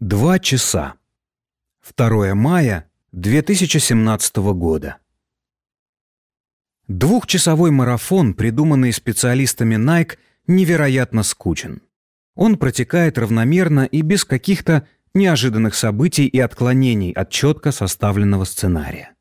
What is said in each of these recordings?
Два часа. 2 мая 2017 года. Двухчасовой марафон, придуманный специалистами Nike, невероятно скучен. Он протекает равномерно и без каких-то неожиданных событий и отклонений от четко составленного сценария.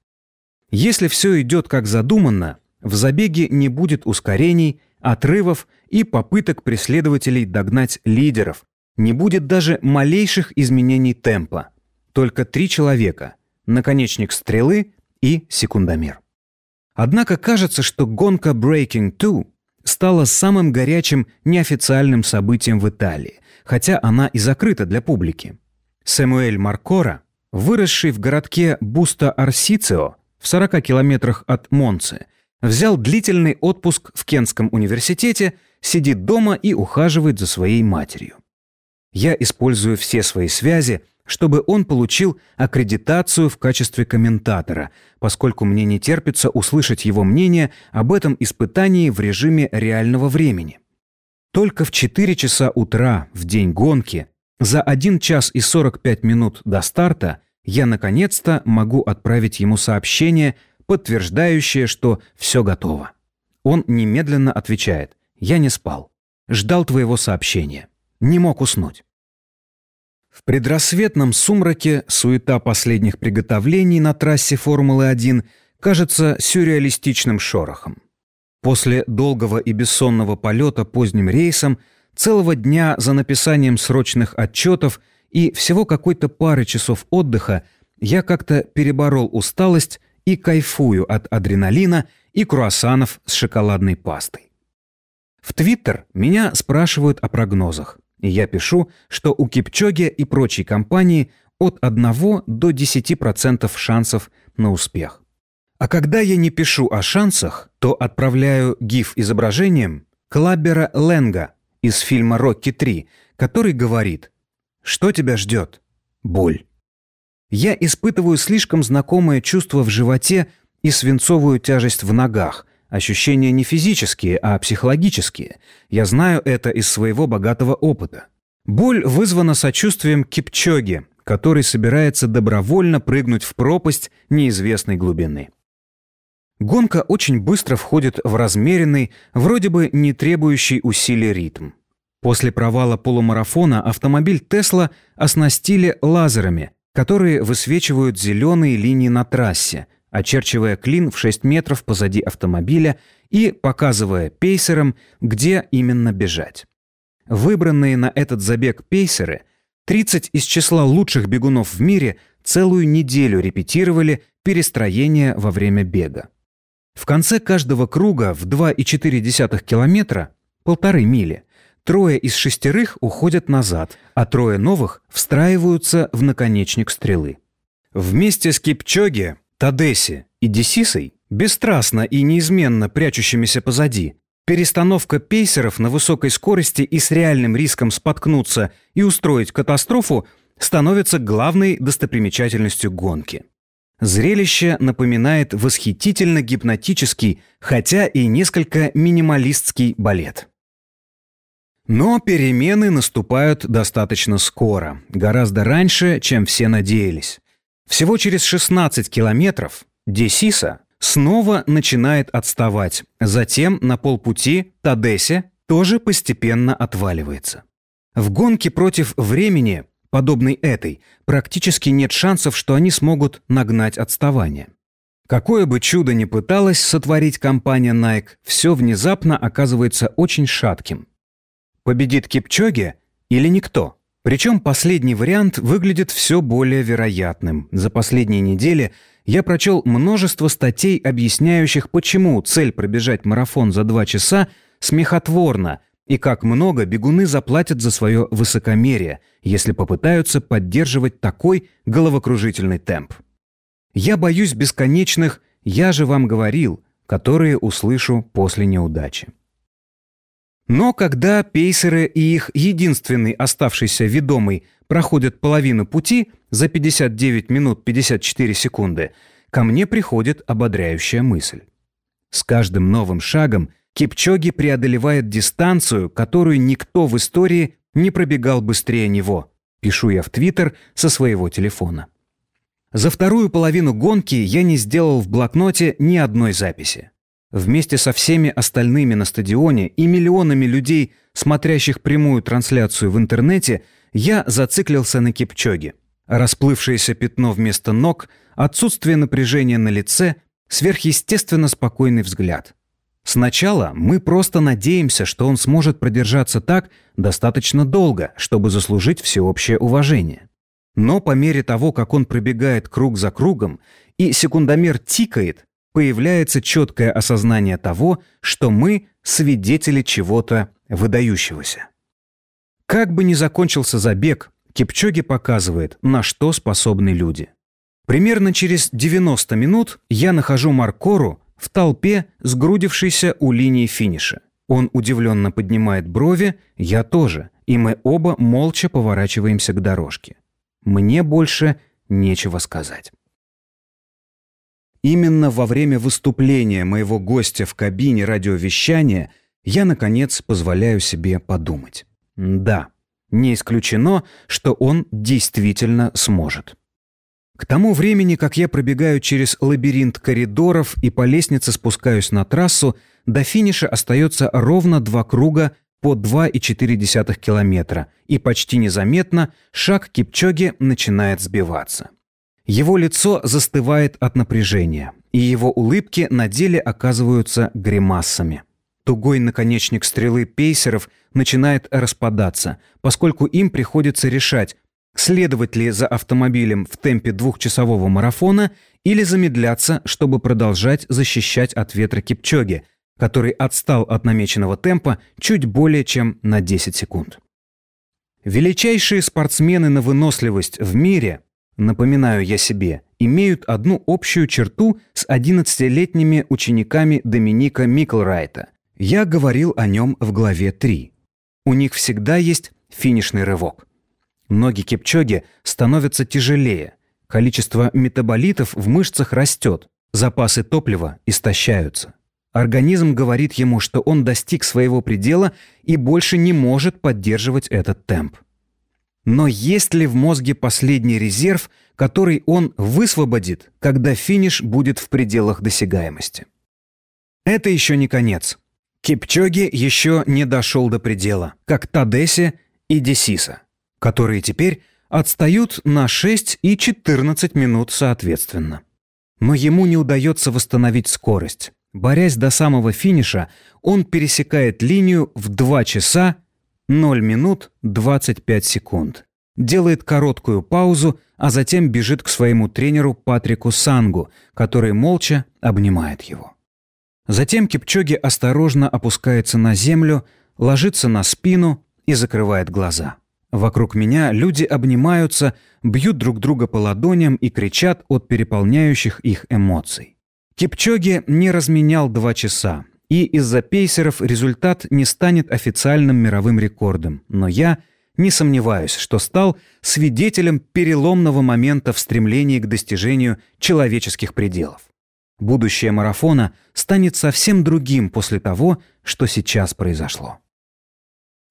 Если все идет как задумано, в забеге не будет ускорений, отрывов и попыток преследователей догнать лидеров, не будет даже малейших изменений темпа. Только три человека – наконечник стрелы и секундомер. Однако кажется, что гонка Breaking 2 стала самым горячим неофициальным событием в Италии, хотя она и закрыта для публики. Сэмуэль Маркора, выросший в городке Буста-Арсицио в 40 километрах от Монцы, взял длительный отпуск в Кентском университете, сидит дома и ухаживает за своей матерью. Я использую все свои связи, чтобы он получил аккредитацию в качестве комментатора, поскольку мне не терпится услышать его мнение об этом испытании в режиме реального времени. Только в 4 часа утра в день гонки, за 1 час и 45 минут до старта, я наконец-то могу отправить ему сообщение, подтверждающее, что все готово. Он немедленно отвечает «Я не спал. Ждал твоего сообщения. Не мог уснуть». В предрассветном сумраке суета последних приготовлений на трассе Формулы-1 кажется сюрреалистичным шорохом. После долгого и бессонного полета поздним рейсом, целого дня за написанием срочных отчетов и всего какой-то пары часов отдыха я как-то переборол усталость и кайфую от адреналина и круассанов с шоколадной пастой. В Твиттер меня спрашивают о прогнозах. И я пишу, что у Кипчоги и прочей компании от 1 до 10% шансов на успех. А когда я не пишу о шансах, то отправляю гиф изображением Клаббера Ленга из фильма «Рокки 3», который говорит «Что тебя ждет? Боль». Я испытываю слишком знакомое чувство в животе и свинцовую тяжесть в ногах, Ощущения не физические, а психологические. Я знаю это из своего богатого опыта. Боль вызвана сочувствием Кипчоги, который собирается добровольно прыгнуть в пропасть неизвестной глубины. Гонка очень быстро входит в размеренный, вроде бы не требующий усилий ритм. После провала полумарафона автомобиль Тесла оснастили лазерами, которые высвечивают зеленые линии на трассе – очерчивая клин в 6 метров позади автомобиля и показывая пейсерам, где именно бежать. Выбранные на этот забег пейсеры, 30 из числа лучших бегунов в мире, целую неделю репетировали перестроение во время бега. В конце каждого круга в 2,4 километра, полторы мили, трое из шестерых уходят назад, а трое новых встраиваются в наконечник стрелы. Вместе с Кипчоги Тадеси и Десисой, бесстрастно и неизменно прячущимися позади, перестановка пейсеров на высокой скорости и с реальным риском споткнуться и устроить катастрофу становится главной достопримечательностью гонки. Зрелище напоминает восхитительно гипнотический, хотя и несколько минималистский балет. Но перемены наступают достаточно скоро, гораздо раньше, чем все надеялись. Всего через 16 километров Десиса снова начинает отставать. Затем на полпути Тадесе тоже постепенно отваливается. В гонке против времени, подобной этой, практически нет шансов, что они смогут нагнать отставание. Какое бы чудо ни пыталась сотворить компания Nike, все внезапно оказывается очень шатким. Победит Кипчоге или никто? Причем последний вариант выглядит все более вероятным. За последние недели я прочел множество статей, объясняющих, почему цель пробежать марафон за два часа смехотворна и как много бегуны заплатят за свое высокомерие, если попытаются поддерживать такой головокружительный темп. Я боюсь бесконечных «я же вам говорил», которые услышу после неудачи. Но когда пейсеры и их единственный оставшийся ведомый проходят половину пути за 59 минут 54 секунды, ко мне приходит ободряющая мысль. С каждым новым шагом Кипчоги преодолевает дистанцию, которую никто в истории не пробегал быстрее него Пишу я в Твиттер со своего телефона. За вторую половину гонки я не сделал в блокноте ни одной записи. Вместе со всеми остальными на стадионе и миллионами людей, смотрящих прямую трансляцию в интернете, я зациклился на Кипчоге. Расплывшееся пятно вместо ног, отсутствие напряжения на лице, сверхъестественно спокойный взгляд. Сначала мы просто надеемся, что он сможет продержаться так достаточно долго, чтобы заслужить всеобщее уважение. Но по мере того, как он пробегает круг за кругом и секундомер тикает, появляется четкое осознание того, что мы свидетели чего-то выдающегося. Как бы ни закончился забег, Кипчоги показывает, на что способны люди. Примерно через 90 минут я нахожу Маркору в толпе, сгрудившейся у линии финиша. Он удивленно поднимает брови, я тоже, и мы оба молча поворачиваемся к дорожке. Мне больше нечего сказать. Именно во время выступления моего гостя в кабине радиовещания я, наконец, позволяю себе подумать. Да, не исключено, что он действительно сможет. К тому времени, как я пробегаю через лабиринт коридоров и по лестнице спускаюсь на трассу, до финиша остается ровно два круга по 2,4 километра, и почти незаметно шаг Кипчоги начинает сбиваться. Его лицо застывает от напряжения, и его улыбки на деле оказываются гримасами. Тугой наконечник стрелы пейсеров начинает распадаться, поскольку им приходится решать, следовать ли за автомобилем в темпе двухчасового марафона или замедляться, чтобы продолжать защищать от ветра Кипчоги, который отстал от намеченного темпа чуть более чем на 10 секунд. Величайшие спортсмены на выносливость в мире, напоминаю я себе, имеют одну общую черту с 11-летними учениками Доминика Миклрайта. Я говорил о нем в главе 3. У них всегда есть финишный рывок. Ноги Кипчоги становятся тяжелее, количество метаболитов в мышцах растет, запасы топлива истощаются. Организм говорит ему, что он достиг своего предела и больше не может поддерживать этот темп. Но есть ли в мозге последний резерв, который он высвободит, когда финиш будет в пределах досягаемости? Это еще не конец. Кипчоги еще не дошел до предела, как Тадеси и Десиса которые теперь отстают на 6 и 14 минут соответственно. Но ему не удается восстановить скорость. Борясь до самого финиша, он пересекает линию в 2 часа 0 минут 25 секунд. Делает короткую паузу, а затем бежит к своему тренеру Патрику Сангу, который молча обнимает его. Затем Кипчоги осторожно опускается на землю, ложится на спину и закрывает глаза. Вокруг меня люди обнимаются, бьют друг друга по ладоням и кричат от переполняющих их эмоций. Кипчоги не разменял два часа, и из-за пейсеров результат не станет официальным мировым рекордом, но я не сомневаюсь, что стал свидетелем переломного момента в стремлении к достижению человеческих пределов. Будущее марафона станет совсем другим после того, что сейчас произошло.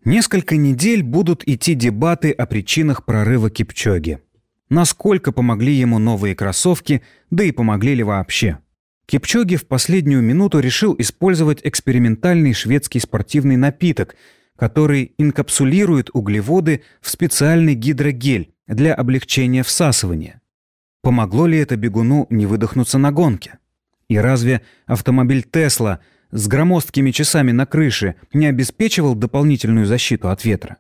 Несколько недель будут идти дебаты о причинах прорыва Кипчоги. Насколько помогли ему новые кроссовки, да и помогли ли вообще. Кипчоги в последнюю минуту решил использовать экспериментальный шведский спортивный напиток, который инкапсулирует углеводы в специальный гидрогель для облегчения всасывания. Помогло ли это бегуну не выдохнуться на гонке? И разве автомобиль Тесла – с громоздкими часами на крыше не обеспечивал дополнительную защиту от ветра.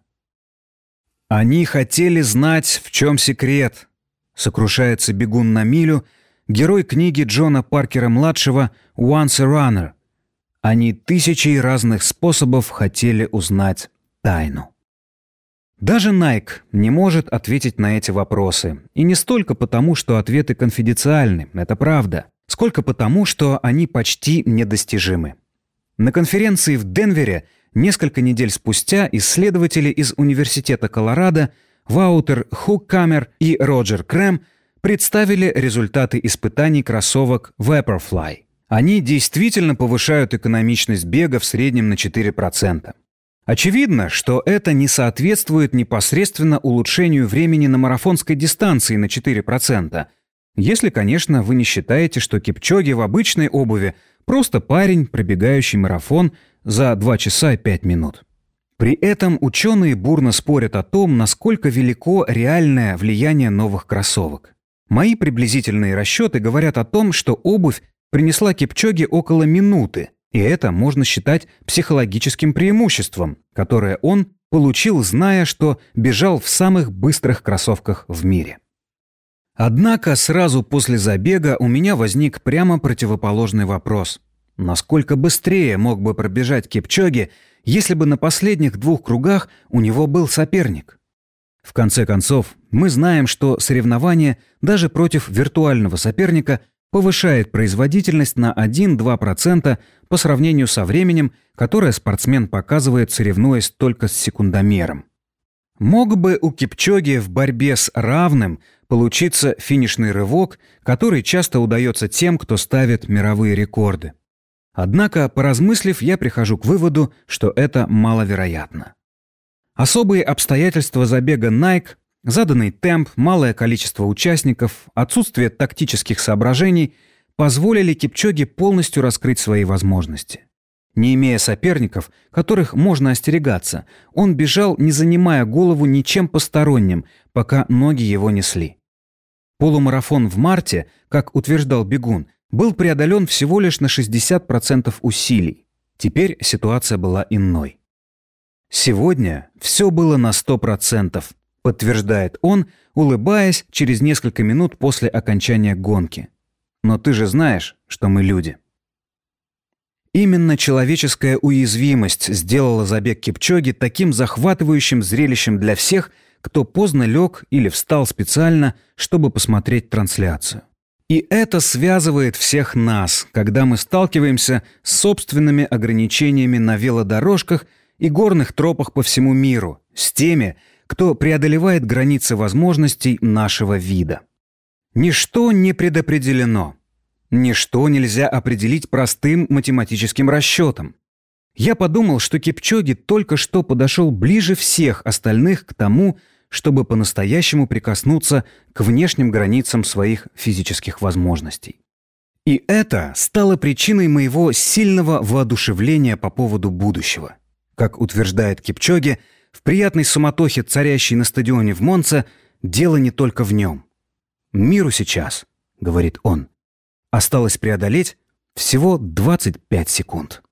«Они хотели знать, в чем секрет», — сокрушается бегун на милю, герой книги Джона Паркера-младшего «Once a Runner». Они тысячей разных способов хотели узнать тайну. Даже Nike не может ответить на эти вопросы. И не столько потому, что ответы конфиденциальны, это правда сколько потому, что они почти недостижимы. На конференции в Денвере несколько недель спустя исследователи из Университета Колорадо Ваутер Хуккамер и Роджер Крэм представили результаты испытаний кроссовок Vaporfly. Они действительно повышают экономичность бега в среднем на 4%. Очевидно, что это не соответствует непосредственно улучшению времени на марафонской дистанции на 4%, если, конечно, вы не считаете, что Кипчоги в обычной обуви просто парень, пробегающий марафон за 2 часа и 5 минут. При этом ученые бурно спорят о том, насколько велико реальное влияние новых кроссовок. Мои приблизительные расчеты говорят о том, что обувь принесла Кипчоге около минуты, и это можно считать психологическим преимуществом, которое он получил, зная, что бежал в самых быстрых кроссовках в мире. Однако сразу после забега у меня возник прямо противоположный вопрос. Насколько быстрее мог бы пробежать Кипчоги, если бы на последних двух кругах у него был соперник? В конце концов, мы знаем, что соревнование даже против виртуального соперника повышает производительность на 1-2% по сравнению со временем, которое спортсмен показывает, соревнуясь только с секундомером. Мог бы у Кипчоги в борьбе с равным получиться финишный рывок, который часто удается тем, кто ставит мировые рекорды. Однако, поразмыслив, я прихожу к выводу, что это маловероятно. Особые обстоятельства забега Nike Заданный темп, малое количество участников, отсутствие тактических соображений позволили Кипчоге полностью раскрыть свои возможности. Не имея соперников, которых можно остерегаться, он бежал, не занимая голову ничем посторонним, пока ноги его несли. Полумарафон в марте, как утверждал Бегун, был преодолен всего лишь на 60% усилий. Теперь ситуация была иной. Сегодня все было на 100% подтверждает он, улыбаясь через несколько минут после окончания гонки. Но ты же знаешь, что мы люди. Именно человеческая уязвимость сделала забег Кипчоги таким захватывающим зрелищем для всех, кто поздно лег или встал специально, чтобы посмотреть трансляцию. И это связывает всех нас, когда мы сталкиваемся с собственными ограничениями на велодорожках и горных тропах по всему миру, с теми, кто преодолевает границы возможностей нашего вида. Ничто не предопределено. Ничто нельзя определить простым математическим расчетом. Я подумал, что Кипчоги только что подошел ближе всех остальных к тому, чтобы по-настоящему прикоснуться к внешним границам своих физических возможностей. И это стало причиной моего сильного воодушевления по поводу будущего. Как утверждает Кипчоги, в приятной суматохе, царящей на стадионе в Монце, дело не только в нем. «Миру сейчас», — говорит он, — «осталось преодолеть всего 25 секунд».